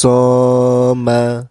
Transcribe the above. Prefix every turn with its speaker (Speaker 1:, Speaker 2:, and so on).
Speaker 1: 索曼